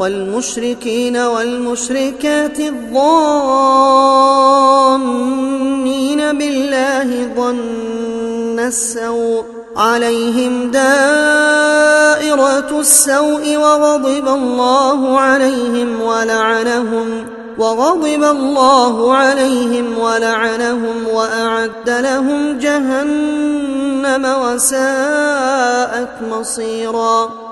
والمشركين والمشركات الظانين بالله ظن السوء عليهم دائرة السوء وغضب الله عليهم ولعنهم وغضب الله عليهم ولعنهم وأعد لهم جهنم وساءت مصيرا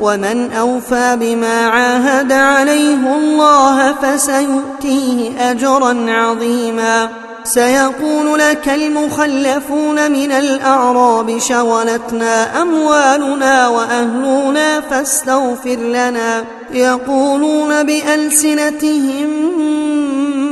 ومن أوفى بما عاهد عليه الله فسيؤتيه أجرا عظيما. سيقول لك المخلفون من الأعراب شغلتنا أموالنا وأهلنا فاستغفر لنا. يقولون بألسنتهم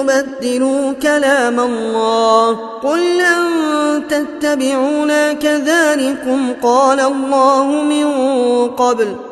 يبدلوا كلام الله. قل لن تتبعونا كذلكم قال الله من قبل.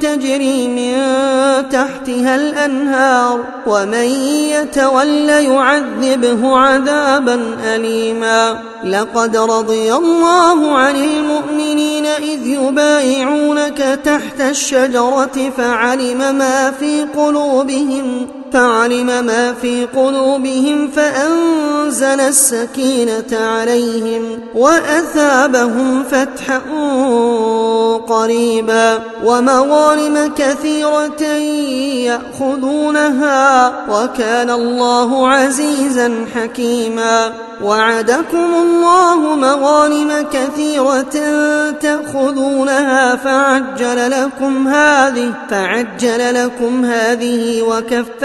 تجري من تحتها الأنهار ومن يتولى يعذبه عذابا أليما. لقد رضي الله عن المؤمنين إذ يبايعونك تحت الشجرة فعلم ما في قلوبهم. فعلم ما في قلوبهم فأنزل السكينة عليهم وأثابهم فتحا قريبا ومغانم كثيرة يأخذونها وكان الله عزيزا حكيما وعدكم الله مغانم كثيرة تأخذونها فعجل لكم هذه فعجل لكم هذه وكف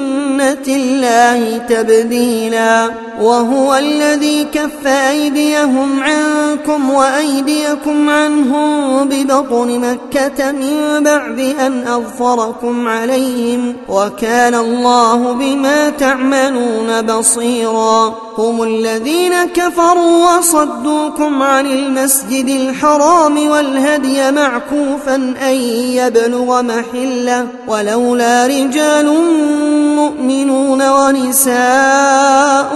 الله تبديلا وهو الذي كف أيديهم عنكم وأيديكم عنهم ببطن مكة من بعد أن أظفركم عليهم وكان الله بما تعملون بصيرا هم الذين كفروا وصدوكم عن المسجد الحرام والهدي معكوفا أن يبلغ محلة ولولا رجال مؤمنون ونساء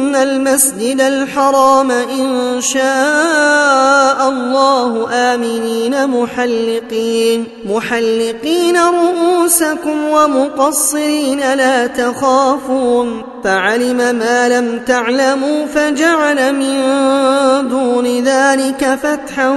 المسجد الحرام إن شاء الله آمنين محلقين محلقين رؤوسكم ومقصرين لا تخافون. فعلم ما لم تعلموا فجعل من دون ذلك فتحا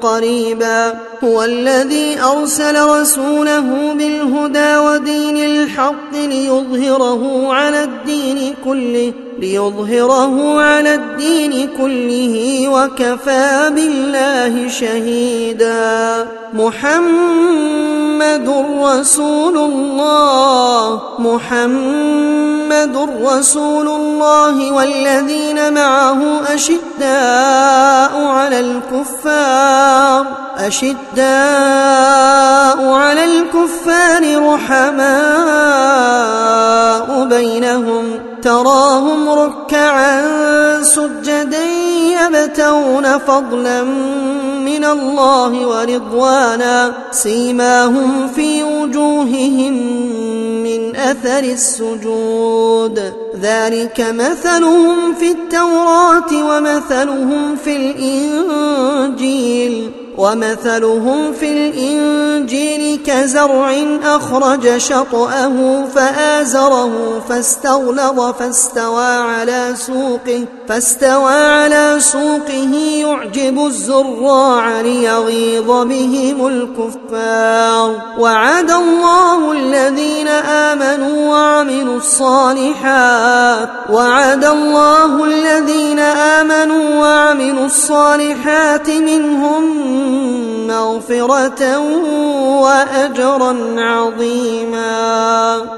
قريبا. هو الذي أرسل رسوله بالهدى ودين الحق ليظهره على الدين كله. ليظهره على الدين كله وكفى بالله شهيدا. محمد رسول الله محمد رسول الله والذين معه أشداء على الكفار أشداء على الكفار رحماء بينهم. تراهم ركعا سجدا يبتون فضلا من الله ورضوانا سيماهم في وجوههم من أثر السجود. ذلك مثلهم في التوراة ومثلهم في الإنجيل. ومثلهم في الإنجيل كزرع أخرج شطأه فآزره فاستغلظ فاستوى على سوقه فاستوى على سوقه يعجب الزراع ليغيظ بهم الكفار وعد الله الذين آمنوا وعملوا الصالحات وعد الله الذين آمنوا وعملوا الصالحات منهم مغفرة وأجرا عظيما